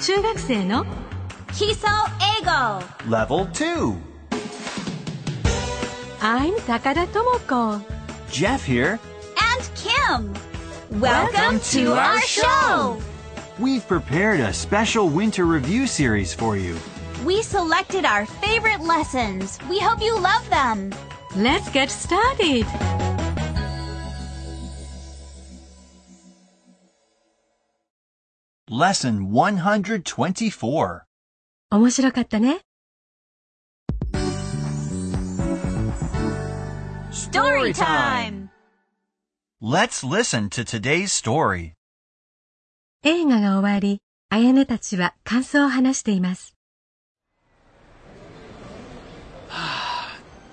中学生の基礎英語 Level 2. I'm 高田智子 Jeff here. and Kim. Welcome to our show. We've prepared a special winter review series for you. We selected our favorite lessons. We hope you love them. Let's get started! Lesson 124. 面白かったね。 Story time. Let's listen to today's story. 映画が終わり、あやねたちは感想を話しています。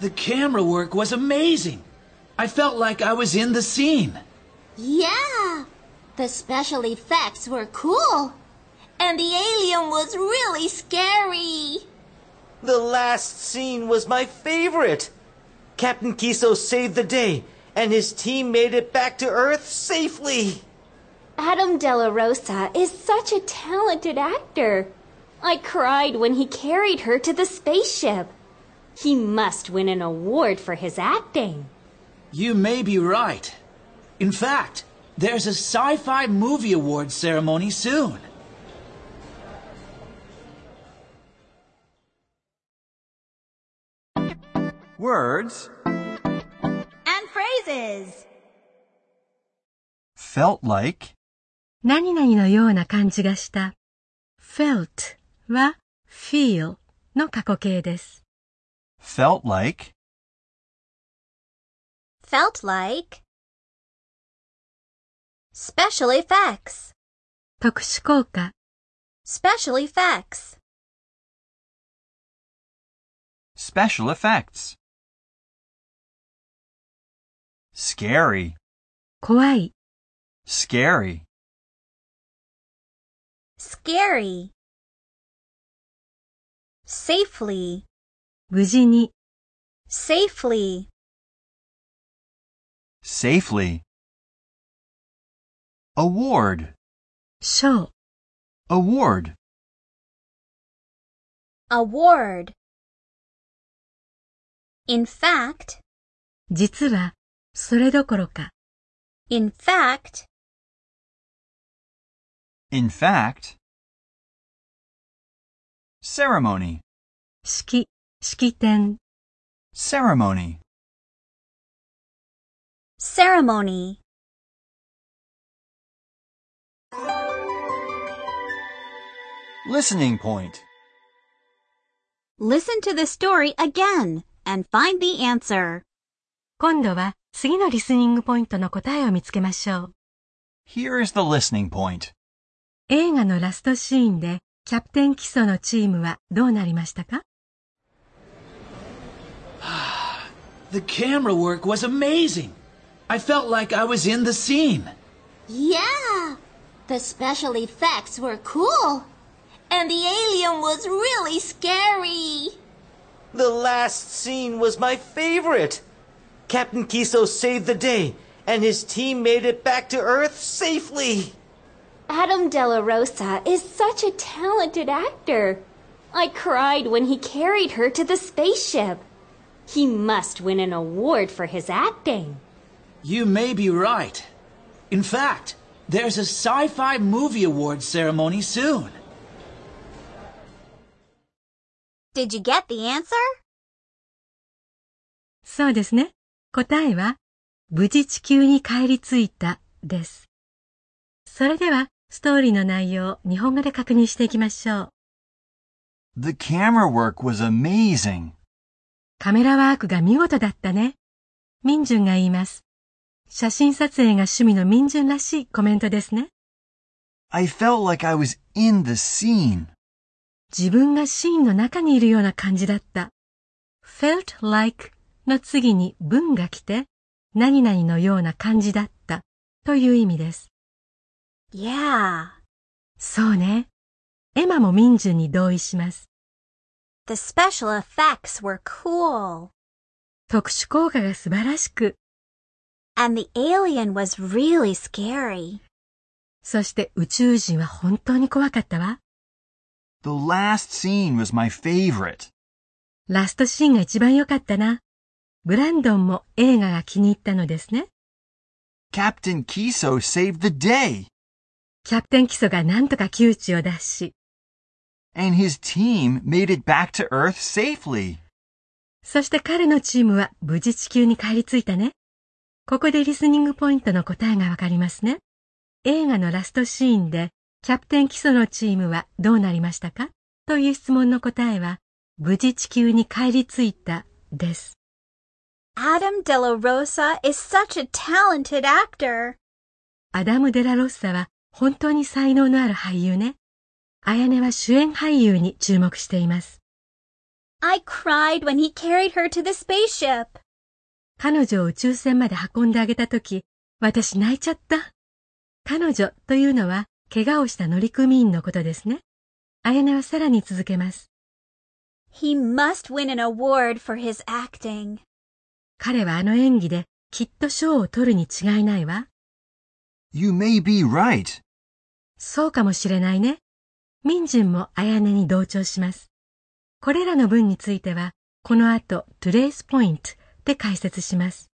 The camera work was amazing. I felt like I was in the scene. Yeah, the special effects were cool. And the alien was really scary. The last scene was my favorite. Captain Kiso saved the day, and his team made it back to Earth safely. Adam De La Rosa is such a talented actor. I cried when he carried her to the spaceship. He must win an award for his acting. You may be right. In fact, there's a sci fi movie awards ceremony soon. Words And phrases. felt like, 何々のような感じがした。felt は feel の過去形です。 felt like, Felt like. Special effects. 特殊効果、 Special effects. special effects. Scary, 怖い、 scary, Scary. Safely. 無事に、 Safely. safely. Award, 賞、 award, Award. In fact. 実は、それどころか、 In fact. in fact. Ceremony, 式、式典、 ceremony. Ceremony. Listening point. Listen to the story again and find the answer. 今度は次のリスニングポイントの答えを見つけましょう。 Here is the listening point. 映画のラストシーンでキャプテン基礎のチームはどうなりましたか The camera work was amazing. I felt like I was in the scene. Yeah, the special effects were cool. And the alien was really scary. The last scene was my favorite. Captain Kiso saved the day, and his team made it back to Earth safely. Adam De La Rosa is such a talented actor. I cried when he carried her to the spaceship. He must win an award for his acting. You may be right. In fact, there's a sci fi movie awards ceremony soon. Did you get the answer? そうですね。答えは、無事地球に帰り着いたです。それでは、ストーリーの内容を日本語で確認していきましょう。The camera work was amazing. カメラワークが見事だったね。ミンジュンが言います。写真撮影が趣味のミンジュンらしいコメントですね。I felt like I was in the scene. 自分がシーンの中にいるような感じだった。felt like の次に文が来て、何々のような感じだったという意味です。Yeah. そうね。エマもミンジュンに同意します。The special effects were cool. 特殊効果が素晴らしく、And the alien was really scary. そして宇宙人は本当に怖かったわ。The last scene was my favorite. ラストシーンが一番良かったな。ブランドンも映画が気に入ったのですね。Captain Kiso saved the day, キャプテン基礎が何とか窮地を脱し、and his team made it back to Earth safely. そして彼のチームは無事地球に帰り着いたね。ここでリスニングポイントの答えがわかりますね。映画のラストシーンでキャプテン基礎のチームはどうなりましたか？という質問の答えは、無事地球に帰り着いたです。Adam De La Rosa is such a talented actor. アダム・デラロッサは本当に才能のある俳優ね。あやねは主演俳優に注目しています。I cried when he carried her to the spaceship. 彼女を宇宙船まで運んであげたとき、私泣いちゃった。彼女というのは、怪我をした乗組員のことですね。あやねはさらに続けます。He must win an award for his acting. 彼はあの演技できっと賞を取るに違いないわ。You may be right. そうかもしれないね。ミンジンもあやねに同調します。これらの文については、この後、today's point で解説します。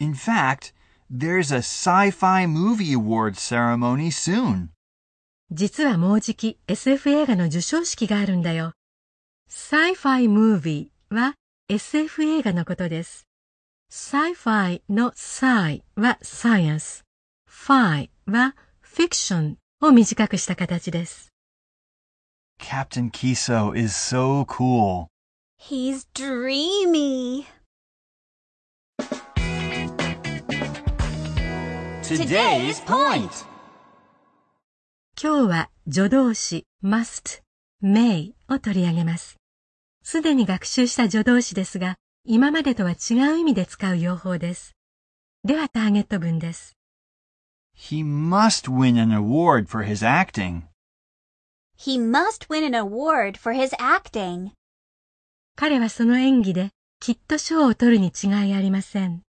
In fact, there's a sci-fi movie awards ceremony soon. 実はもうじき SF 映画の授賞式があるんだよ。Sci-fi movie は SF 映画のことです。Sci-fi の sci は science、fi は fiction を短くした形です。 Captain Kiso is so cool. He's dreamy. Today's point. 今日は助動詞 must、may を取り上げます。すでに学習した助動詞ですが、今までとは違う意味で使う用法です。ではターゲット文です。He must win an award for his acting. He must win an award for his acting. 彼はその演技できっと賞を取るに違いありません。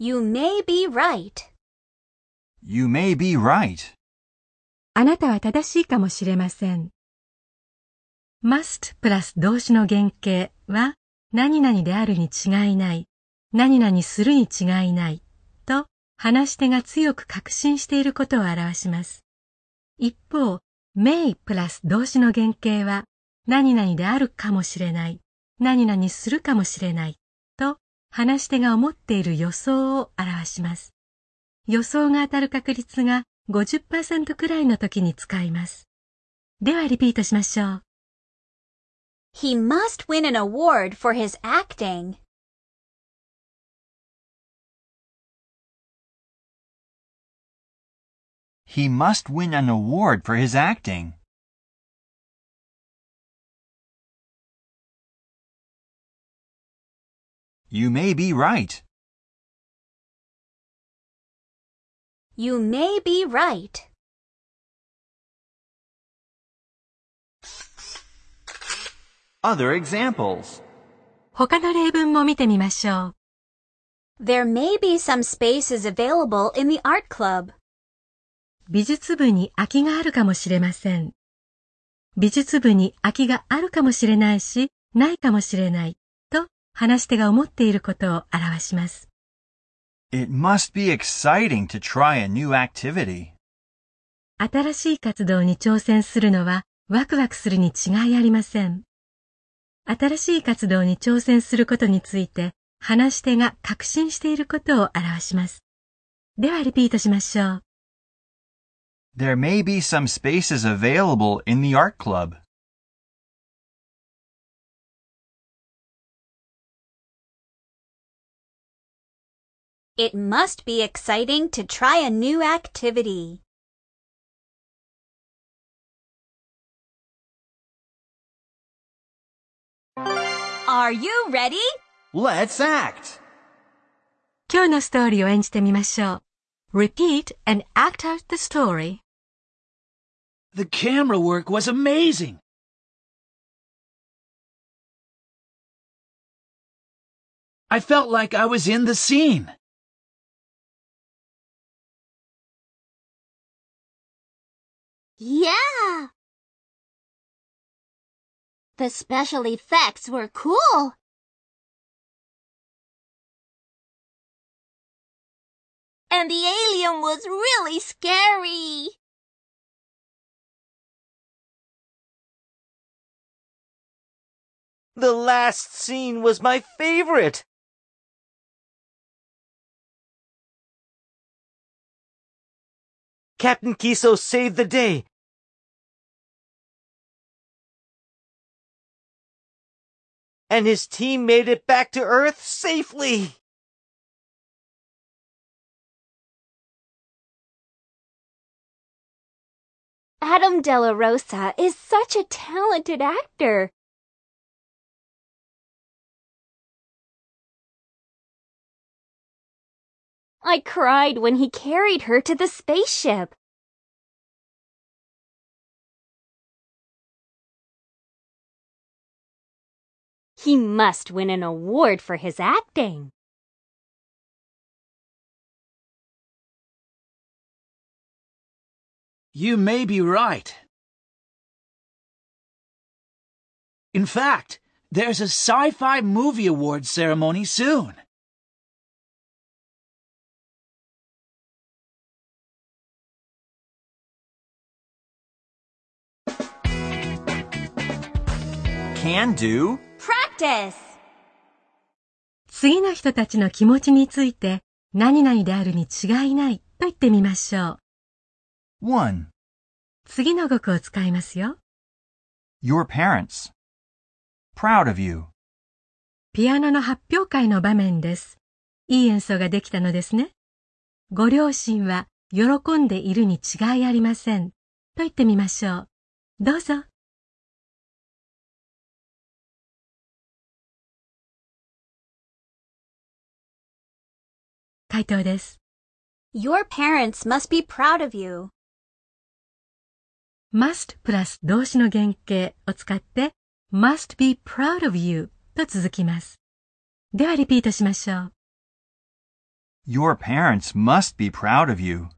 You may be right. You may be right. あなたは正しいかもしれません。must プラス動詞の原型は何々であるに違いない、何々するに違いないと話し手が強く確信していることを表します。一方、may プラス動詞の原型は何々であるかもしれない、何々するかもしれないと話し手が思っている予想を表します。予想が当たる確率が50%くらいの時に使います。ではリピートしましょう。He must win an award for his acting. You may be right. You may be right. Other examples. 他の例文も見てみましょう。There may be some spaces available in the art club. 美術部に空きがあるかもしれません。美術部に空きがあるかもしれないし、ないかもしれないと話し手が思っていることを表します。It must be exciting to try a new activity. 新しい活動に挑戦するのはワクワクするに違いありません。新しい活動に挑戦することについて話し手が確信していることを表します。ではリピートしましょう。There may be some spaces available in the art club. It must be exciting to try a new activity. Are you ready? Let's act. 今日のストーリーを演じてみましょう。Repeat and act out the story. The camera work was amazing. I felt like I was in the scene. Yeah. The special effects were cool. And the alien was really scary. The last scene was my favorite. Captain Kiso saved the day. And his team made it back to Earth safely. Adam De La Rosa is such a talented actor. I cried when he carried her to the spaceship. He must win an award for his acting. You may be right. In fact, there's a sci-fi movie awards ceremony soon. Can do. Practice. 次の人たちの気持ちについて何々であるに違いないと言ってみましょう。1. 次の語句を使いますよ。Your parents. Proud of you. ピアノの発表会の場面です。いい演奏ができたのですね。ご両親は喜んでいるに違いありません。と言ってみましょう。どうぞ。回答です。Your parents must be proud of you. must プラス動詞の原型を使って must be proud of you と続きます。ではリピートしましょう。Your parents must be proud of you.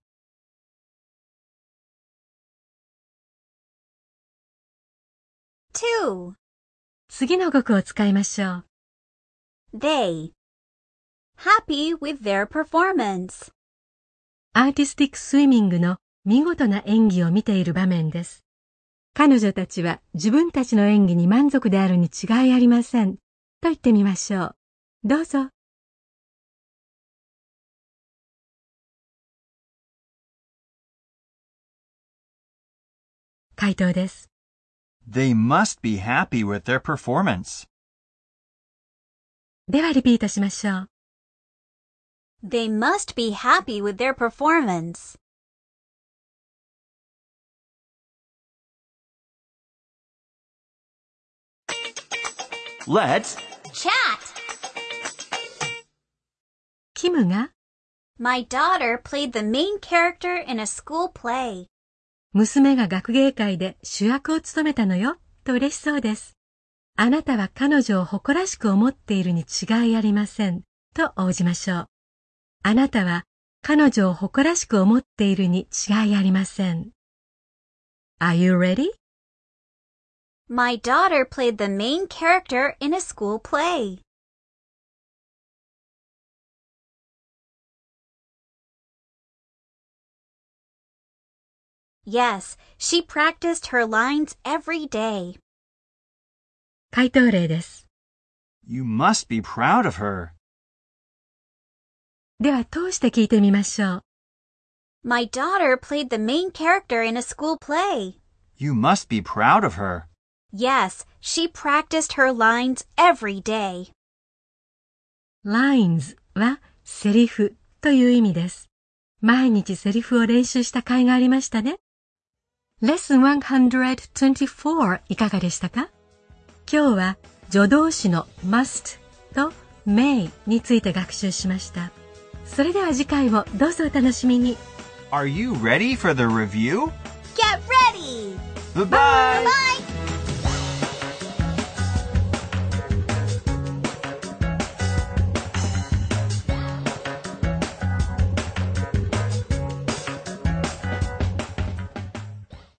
2. 次の語句を使いましょう。They. Happy with their performance. アーティスティックスイミングの見事な演技を見ている場面です。彼女たちは自分たちの演技に満足であるに違いありません。と言ってみましょう。どうぞ。回答です。They must be happy with their performance. ではリピートしましょう。They must be happy with their performance. Let's Chat. キムが My daughter played the main character in a school play. 娘が学芸会で主役を務めたのよ、と嬉しそうです。あなたは彼女を誇らしく思っているに違いありません、と応じましょう。あなたは彼女を誇らしく思っているに違いありません。Are you ready? My daughter played the main character in a school play. Yes, she practiced her lines every day. 回答例です。 You must be proud of her. では通して聞いてみましょう。My daughter played the main character in a school play. You must be proud of her. Yes, she practiced her lines every day. lines はセリフという意味です。毎日セリフを練習した甲斐がありましたね。レッスン124いかがでしたか今日は助動詞の must と may について学習しました。それでは次回もどうぞお楽しみに。Are you ready for the review? Get ready! Bye-bye. Bye!